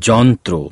যন্ত্র।